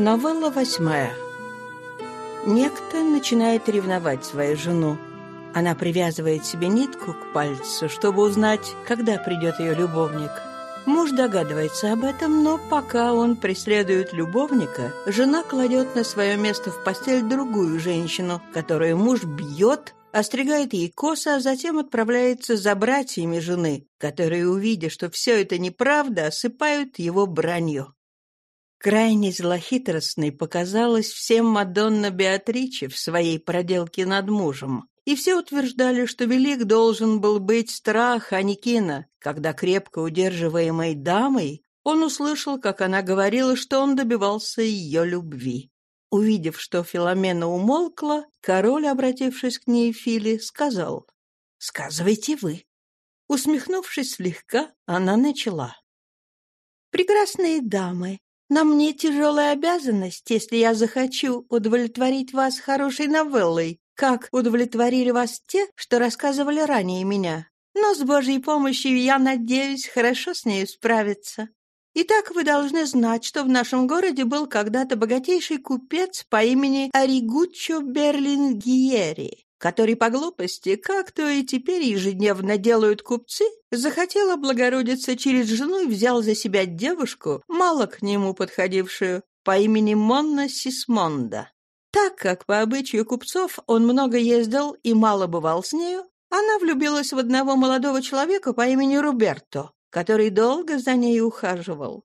Новелла восьмая. Некто начинает ревновать свою жену. Она привязывает себе нитку к пальцу, чтобы узнать, когда придет ее любовник. Муж догадывается об этом, но пока он преследует любовника, жена кладет на свое место в постель другую женщину, которую муж бьет, остригает ей косы, а затем отправляется за братьями жены, которые, увидя, что все это неправда, осыпают его бранью. Крайне злохитростной показалась всем Мадонна Беатриче в своей проделке над мужем. И все утверждали, что велик должен был быть страх Аникина, когда, крепко удерживаемой дамой, он услышал, как она говорила, что он добивался ее любви. Увидев, что Филомена умолкла, король, обратившись к ней Фили, сказал «Сказывайте вы». Усмехнувшись слегка, она начала. «Прекрасные дамы, на мне тяжелая обязанность, если я захочу удовлетворить вас хорошей новеллой, как удовлетворили вас те, что рассказывали ранее меня. Но с Божьей помощью я надеюсь хорошо с нею справиться. Итак, вы должны знать, что в нашем городе был когда-то богатейший купец по имени Оригуччо Берлингиери который по глупости, как то и теперь ежедневно делают купцы, захотел облагородиться через жену и взял за себя девушку, мало к нему подходившую, по имени Монна Сисмонда. Так как по обычаю купцов он много ездил и мало бывал с нею, она влюбилась в одного молодого человека по имени Руберто, который долго за ней ухаживал.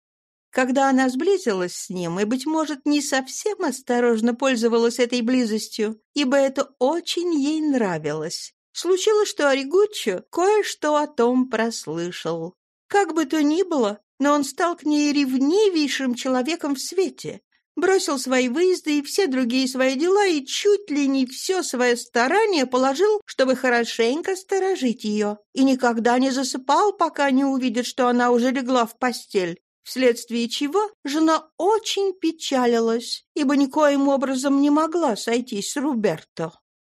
Когда она сблизилась с ним и, быть может, не совсем осторожно пользовалась этой близостью, ибо это очень ей нравилось, случилось, что Оригуччо кое-что о том прослышал. Как бы то ни было, но он стал к ней ревнивейшим человеком в свете, бросил свои выезды и все другие свои дела и чуть ли не все свое старание положил, чтобы хорошенько сторожить ее, и никогда не засыпал, пока не увидит, что она уже легла в постель, вследствие чего жена очень печалилась, ибо никоим образом не могла сойтись с Руберто.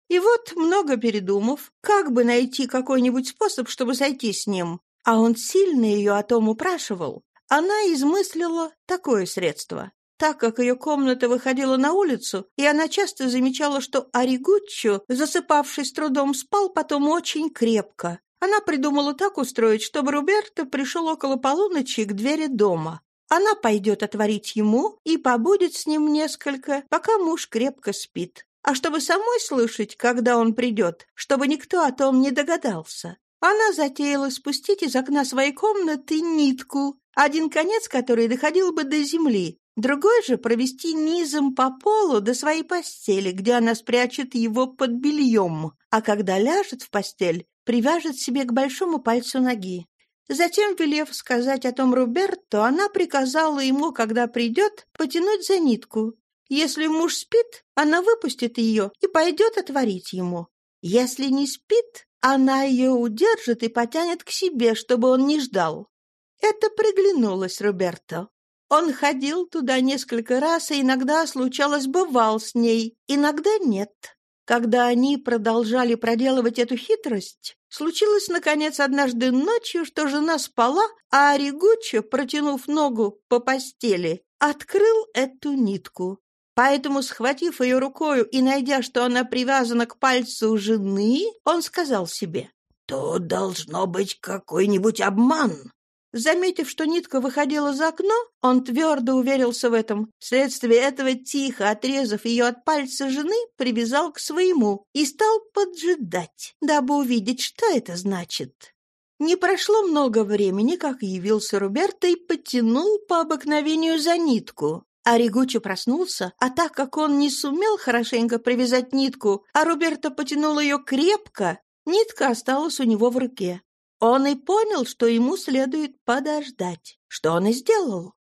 И вот, много передумав, как бы найти какой-нибудь способ, чтобы сойти с ним, а он сильно ее о том упрашивал, она измыслила такое средство. Так как ее комната выходила на улицу, и она часто замечала, что Оригуччо, засыпавший с трудом, спал потом очень крепко, она придумала так устроить, чтобы Руберто пришел около полуночи к двери дома. Она пойдет отворить ему и побудет с ним несколько, пока муж крепко спит. А чтобы самой слышать, когда он придет, чтобы никто о том не догадался, она затеяла спустить из окна своей комнаты нитку, один конец которой доходил бы до земли, другой же провести низом по полу до своей постели, где она спрячет его под бельем, а когда ляжет в постель, привяжет себе к большому пальцу ноги. Затем, велев сказать о том Руберту, она приказала ему, когда придет, потянуть за нитку. Если муж спит, она выпустит ее и пойдет отворить ему. Если не спит, она ее удержит и потянет к себе, чтобы он не ждал. Это приглянулось Роберто. Он ходил туда несколько раз, и иногда, случалось, бывал с ней, иногда нет. Когда они продолжали проделывать эту хитрость, случилось, наконец, однажды ночью, что жена спала, а Оригуччо, протянув ногу по постели, открыл эту нитку. Поэтому, схватив ее рукою и найдя, что она привязана к пальцу жены, он сказал себе, «Тут должно быть какой-нибудь обман. Заметив, что нитка выходила за окно, он твердо уверился в этом. Вследствие этого, тихо отрезав ее от пальца жены, привязал к своему и стал поджидать, дабы увидеть, что это значит. Не прошло много времени, как явился Руберто и потянул по обыкновению за нитку. А Ригуччо проснулся, а так как он не сумел хорошенько привязать нитку, а Роберто потянул ее крепко, нитка осталась у него в руке. Он и понял, что ему следует подождать, что он и сделал.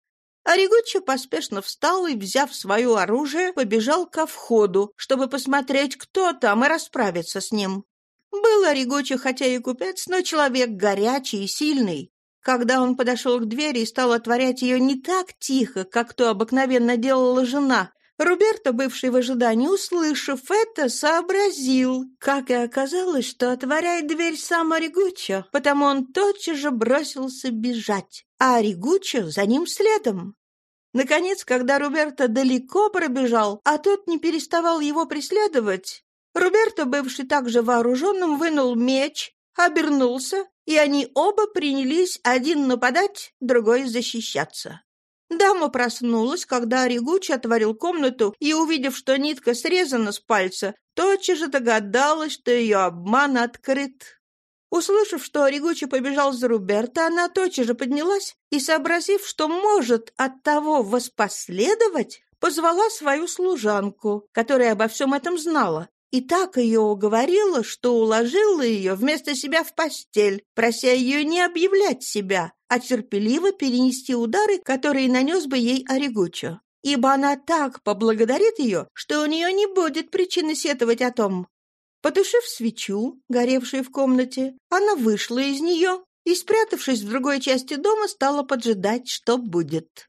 Оригуччо поспешно встал и, взяв свое оружие, побежал ко входу, чтобы посмотреть, кто там, и расправиться с ним. Был Оригуччо, хотя и купец, но человек горячий и сильный. Когда он подошел к двери и стал отворять ее не так тихо, как то обыкновенно делала жена, Руберто, бывший в ожидании, услышав это, сообразил, как и оказалось, что отворяет дверь сам Оригуччо, потому он тотчас же бросился бежать, а Оригуччо за ним следом. Наконец, когда Роберто далеко пробежал, а тот не переставал его преследовать, Роберто, бывший также вооруженным, вынул меч, обернулся, и они оба принялись один нападать, другой защищаться. Дама проснулась, когда Ригучи отворил комнату и, увидев, что нитка срезана с пальца, тотчас же догадалась, что ее обман открыт. Услышав, что Ригучи побежал за Руберто, она тотчас же поднялась и, сообразив, что может от того воспоследовать, позвала свою служанку, которая обо всем этом знала, и так ее уговорила, что уложила ее вместо себя в постель, прося ее не объявлять себя, а терпеливо перенести удары, которые нанес бы ей Орегучо. Ибо она так поблагодарит ее, что у нее не будет причины сетовать о том. Потушив свечу, горевшую в комнате, она вышла из нее и, спрятавшись в другой части дома, стала поджидать, что будет.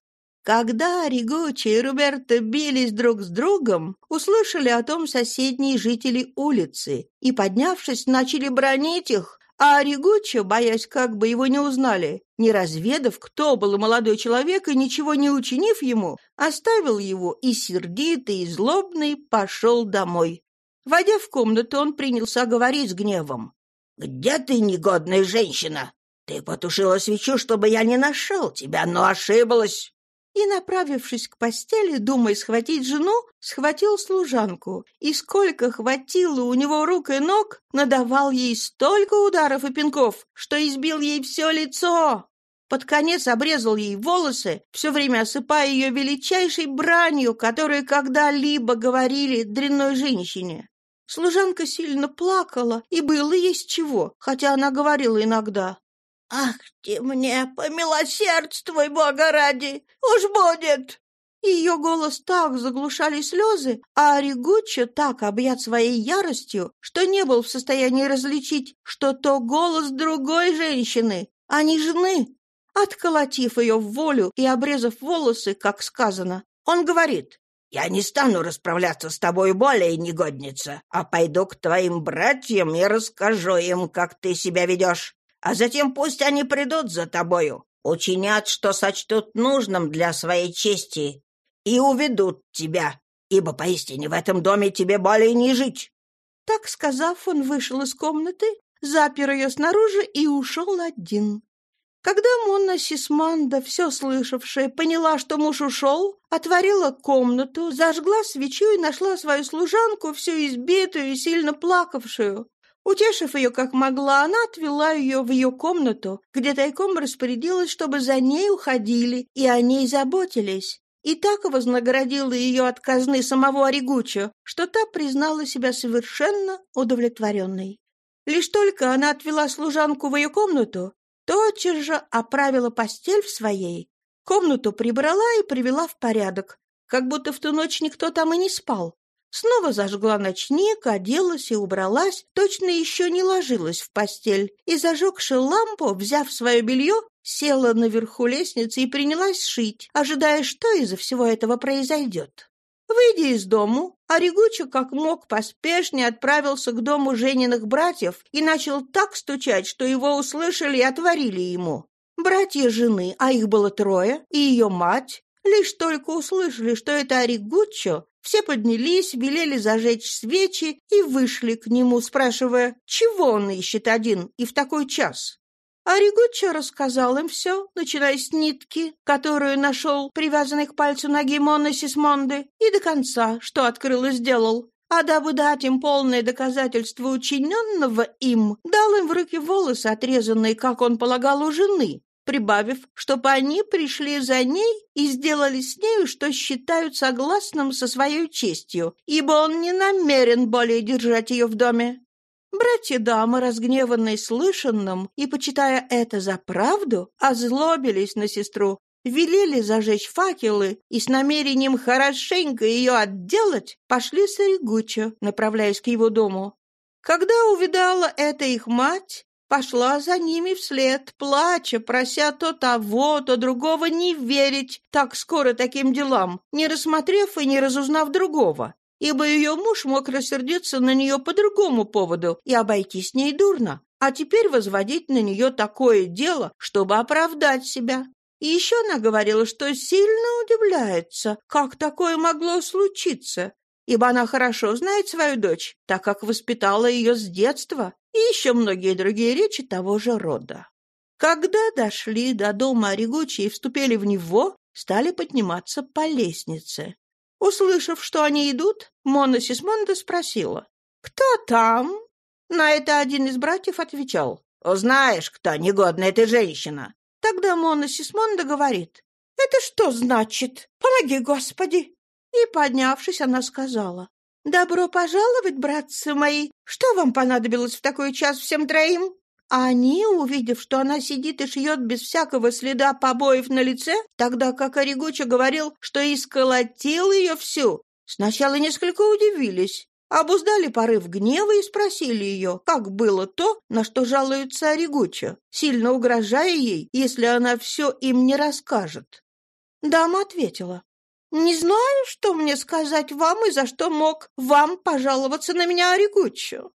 Когда Ригучи и Роберто бились друг с другом, услышали о том соседние жители улицы и, поднявшись, начали бронить их, а Ригуччо, боясь, как бы его не узнали, не разведав, кто был молодой человек и ничего не учинив ему, оставил его и сердитый, и злобный пошел домой. Войдя в комнату, он принялся говорить с гневом. «Где ты, негодная женщина? Ты потушила свечу, чтобы я не нашел тебя, но ошиблась и, направившись к постели, думая схватить жену, схватил служанку, и сколько хватило у него рук и ног, надавал ей столько ударов и пинков, что избил ей все лицо. Под конец обрезал ей волосы, все время осыпая ее величайшей бранью, которую когда-либо говорили дрянной женщине. Служанка сильно плакала, и было с чего, хотя она говорила иногда. «Ах ты мне, помилосердствуй, Бога ради! Уж будет!» Ее голос так заглушали слезы, а Оригуччо так объят своей яростью, что не был в состоянии различить, что то голос другой женщины, а не жены. Отколотив ее в волю и обрезав волосы, как сказано, он говорит, «Я не стану расправляться с тобой более, негодница, а пойду к твоим братьям и расскажу им, как ты себя ведешь а затем пусть они придут за тобою, учинят, что сочтут нужным для своей чести, и уведут тебя, ибо поистине в этом доме тебе более не жить». Так сказав, он вышел из комнаты, запер ее снаружи и ушел один. Когда Монна Сисманда, все слышавшая, поняла, что муж ушел, отворила комнату, зажгла свечу и нашла свою служанку, всю избитую и сильно плакавшую. Утешив ее как могла, она отвела ее в ее комнату, где тайком распорядилась, чтобы за ней уходили и о ней заботились. И так вознаградила ее от казны самого Оригучо, что та признала себя совершенно удовлетворенной. Лишь только она отвела служанку в ее комнату, тотчас же оправила постель в своей, комнату прибрала и привела в порядок, как будто в ту ночь никто там и не спал. Снова зажгла ночник, оделась и убралась, точно еще не ложилась в постель, и, зажегши лампу, взяв свое белье, села наверху лестницы и принялась шить, ожидая, что из-за всего этого произойдет. Выйдя из дому, Оригучо как мог поспешнее отправился к дому Жениных братьев и начал так стучать, что его услышали и отворили ему. Братья жены, а их было трое, и ее мать, лишь только услышали, что это Оригуччо, все поднялись, велели зажечь свечи и вышли к нему, спрашивая, чего он ищет один и в такой час. А рассказал им все, начиная с нитки, которую нашел привязанной к пальцу ноги Монны Сисмонды, и до конца, что открыл и сделал. А дабы дать им полное доказательство учиненного им, дал им в руки волосы, отрезанные, как он полагал, у жены, прибавив, чтобы они пришли за ней и сделали с нею, что считают согласным со своей честью, ибо он не намерен более держать ее в доме. Братья-дамы, разгневанные слышанным и, почитая это за правду, озлобились на сестру, велели зажечь факелы и с намерением хорошенько ее отделать пошли с Оригучо, направляясь к его дому. Когда увидала это их мать, Пошла за ними вслед, плача, прося то того, то другого не верить так скоро таким делам, не рассмотрев и не разузнав другого. Ибо ее муж мог рассердиться на нее по другому поводу и обойти с ней дурно, а теперь возводить на нее такое дело, чтобы оправдать себя. И еще она говорила, что сильно удивляется, как такое могло случиться, ибо она хорошо знает свою дочь, так как воспитала ее с детства, и еще многие другие речи того же рода. Когда дошли до дома Оригучи и вступили в него, стали подниматься по лестнице. Услышав, что они идут, Мона Сисмонда спросила, «Кто там?» На это один из братьев отвечал, «Узнаешь, кто негодная ты женщина». Тогда Мона Сисмонда говорит, «Это что значит? Помоги, Господи!» И, поднявшись, она сказала, «Добро пожаловать, братцы мои! Что вам понадобилось в такой час всем троим?» А они, увидев, что она сидит и шьет без всякого следа побоев на лице, тогда как Оригуча говорил, что исколотил ее всю, сначала несколько удивились, обуздали порыв гнева и спросили ее, как было то, на что жалуется Оригуча, сильно угрожая ей, если она все им не расскажет. Дама ответила, «Не знаю, что мне сказать вам и за что мог вам пожаловаться на меня Оригучу.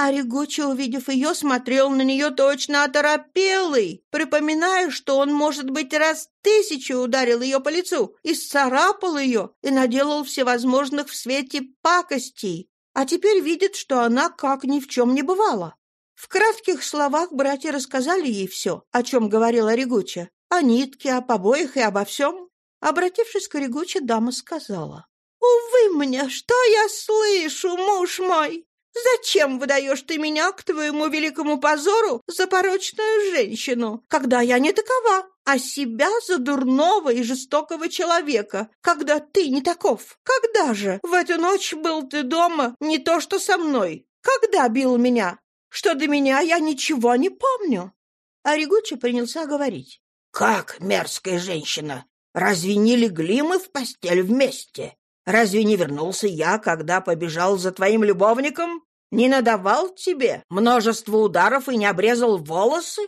А Ригучи, увидев ее, смотрел на нее точно оторопелый, припоминая, что он, может быть, раз тысячу ударил ее по лицу, и сцарапал ее, и наделал всевозможных в свете пакостей, а теперь видит, что она как ни в чем не бывала. В кратких словах братья рассказали ей все, о чем говорила Ригуча, о нитке, о побоях и обо всем. Обратившись к Ригуче, дама сказала, «Увы мне, что я слышу, муж мой! Зачем выдаешь ты меня к твоему великому позору за порочную женщину, когда я не такова, а себя за дурного и жестокого человека, когда ты не таков? Когда же в эту ночь был ты дома не то что со мной? Когда бил меня? Что до меня я ничего не помню». А Ригучи принялся говорить. «Как, мерзкая женщина, разве не легли мы в постель вместе? Разве не вернулся я, когда побежал за твоим любовником? Не надавал тебе множество ударов и не обрезал волосы?»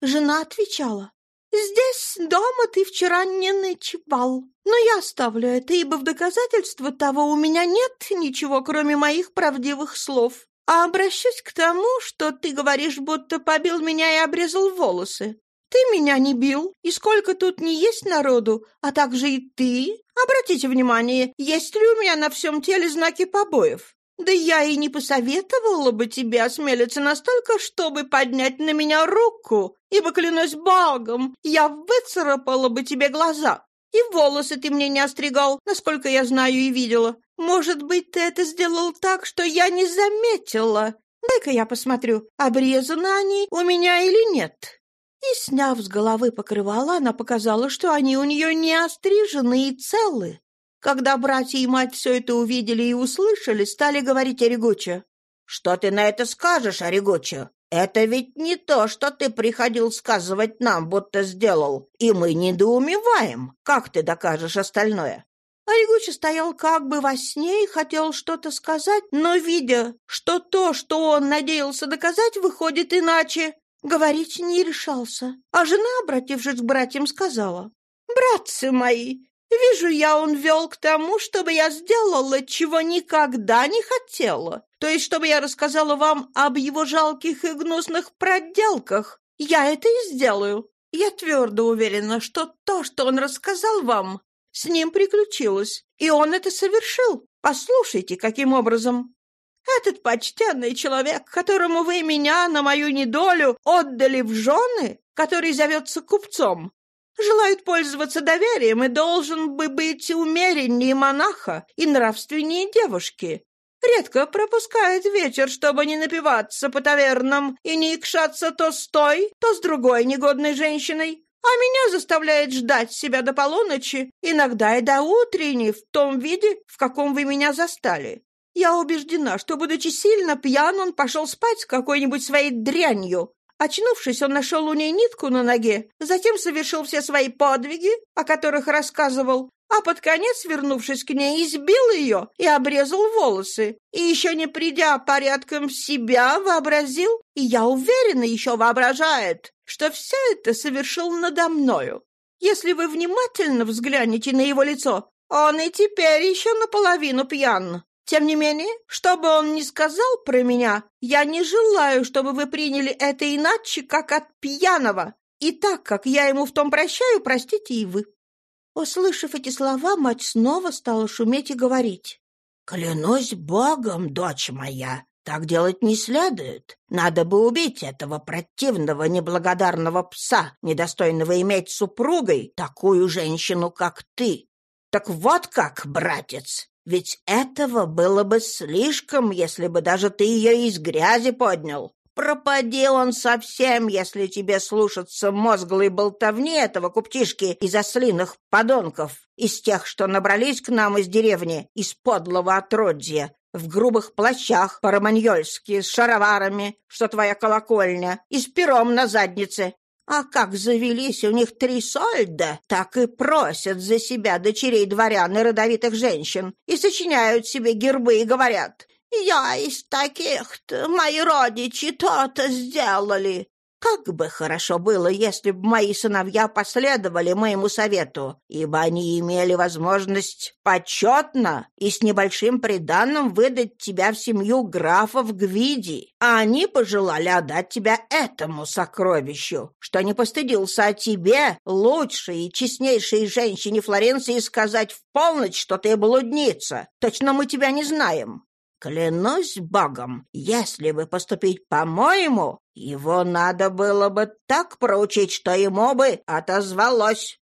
Жена отвечала. «Здесь дома ты вчера не ночевал. Но я оставлю это, ибо в доказательство того у меня нет ничего, кроме моих правдивых слов. А обращусь к тому, что ты говоришь, будто побил меня и обрезал волосы. Ты меня не бил, и сколько тут не есть народу, а также и ты. Обратите внимание, есть ли у меня на всем теле знаки побоев? Да я и не посоветовала бы тебе осмелиться настолько, чтобы поднять на меня руку, ибо, клянусь богом, я выцарапала бы тебе глаза. И волосы ты мне не остригал, насколько я знаю и видела. Может быть, ты это сделал так, что я не заметила. Дай-ка я посмотрю, обрезаны они у меня или нет». И, сняв с головы покрывало, она показала, что они у нее не острижены и целы. Когда братья и мать все это увидели и услышали, стали говорить Оригуче. «Что ты на это скажешь, Оригуче? Это ведь не то, что ты приходил сказывать нам, будто сделал, и мы недоумеваем. Как ты докажешь остальное?» Оригучи стоял как бы во сне и хотел что-то сказать, но, видя, что то, что он надеялся доказать, выходит иначе, говорить не решался. А жена, обратившись к братьям, сказала, «Братцы мои, Вижу я, он вел к тому, чтобы я сделала, чего никогда не хотела. То есть, чтобы я рассказала вам об его жалких и гнусных проделках. Я это и сделаю. Я твердо уверена, что то, что он рассказал вам, с ним приключилось, и он это совершил. Послушайте, каким образом. Этот почтенный человек, которому вы меня на мою недолю отдали в жены, который зовется купцом, желает пользоваться доверием и должен бы быть умереннее монаха и нравственнее девушки. Редко пропускает вечер, чтобы не напиваться по тавернам и не икшаться то с той, то с другой негодной женщиной. А меня заставляет ждать себя до полуночи, иногда и до утренней, в том виде, в каком вы меня застали. Я убеждена, что, будучи сильно пьян, он пошел спать с какой-нибудь своей дрянью, Очнувшись, он нашел у ней нитку на ноге, затем совершил все свои подвиги, о которых рассказывал, а под конец, вернувшись к ней, избил ее и обрезал волосы. И еще не придя порядком в себя, вообразил, и я уверена, еще воображает, что все это совершил надо мною. Если вы внимательно взглянете на его лицо, он и теперь еще наполовину пьян. Тем не менее, что бы он ни сказал про меня, я не желаю, чтобы вы приняли это иначе, как от пьяного, И так как я ему в том прощаю, простите и вы». Услышав эти слова, мать снова стала шуметь и говорить. «Клянусь Богом, дочь моя, так делать не следует. Надо бы убить этого противного неблагодарного пса, недостойного иметь супругой такую женщину, как ты. Так вот как, братец, ведь этого было бы слишком, если бы даже ты ее из грязи поднял. Пропади он совсем, если тебе слушаться мозглой болтовни этого куптишки из ослиных подонков, из тех, что набрались к нам из деревни, из подлого отродья, в грубых плащах по-романьольски, с шароварами, что твоя колокольня, и с пером на заднице. А как завелись у них три сольда, так и просят за себя дочерей дворян и родовитых женщин, и сочиняют себе гербы и говорят «Я из таких-то, мои родичи то-то сделали». Как бы хорошо было, если бы мои сыновья последовали моему совету, ибо они имели возможность почетно и с небольшим приданным выдать тебя в семью графов Гвиди, а они пожелали отдать тебя этому сокровищу, что не постыдился о тебе, лучшей и честнейшей женщине Флоренции, сказать в полночь, что ты блудница. Точно мы тебя не знаем. Клянусь богом, если бы поступить по-моему, его надо было бы так проучить, что ему бы отозвалось.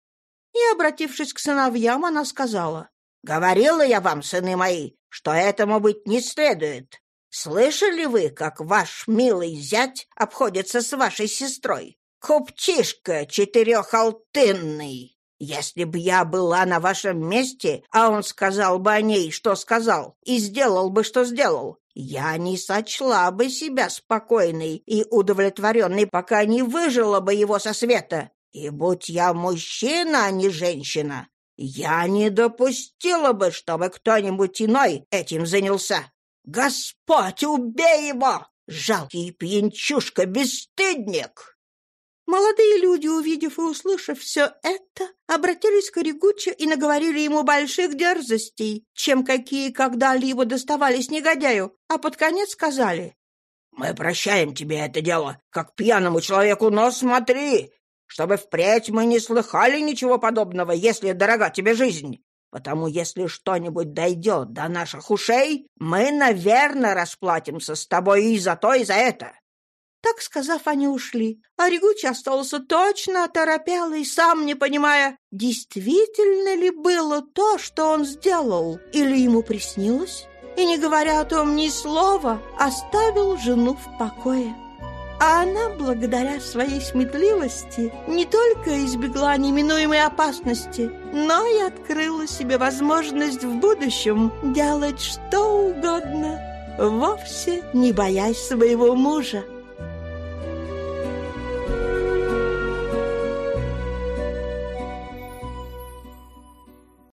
И, обратившись к сыновьям, она сказала, «Говорила я вам, сыны мои, что этому быть не следует. Слышали вы, как ваш милый зять обходится с вашей сестрой? Купчишка четырехалтынный!» Если бы я была на вашем месте, а он сказал бы о ней, что сказал, и сделал бы, что сделал, я не сочла бы себя спокойной и удовлетворенной, пока не выжила бы его со света. И будь я мужчина, а не женщина, я не допустила бы, чтобы кто-нибудь иной этим занялся. Господь, убей его! Жалкий пьянчушка, бесстыдник!» Молодые люди, увидев и услышав все это, обратились к Оригуччо и наговорили ему больших дерзостей, чем какие когда-либо доставались негодяю, а под конец сказали «Мы прощаем тебе это дело, как пьяному человеку, но смотри, чтобы впредь мы не слыхали ничего подобного, если дорога тебе жизнь. Потому если что-нибудь дойдет до наших ушей, мы, наверное, расплатимся с тобой и за то, и за это. Так сказав, они ушли, а Ригучи остался точно оторопелый, сам не понимая, действительно ли было то, что он сделал, или ему приснилось, и, не говоря о том ни слова, оставил жену в покое. А она, благодаря своей сметливости, не только избегла неминуемой опасности, но и открыла себе возможность в будущем делать что угодно, вовсе не боясь своего мужа.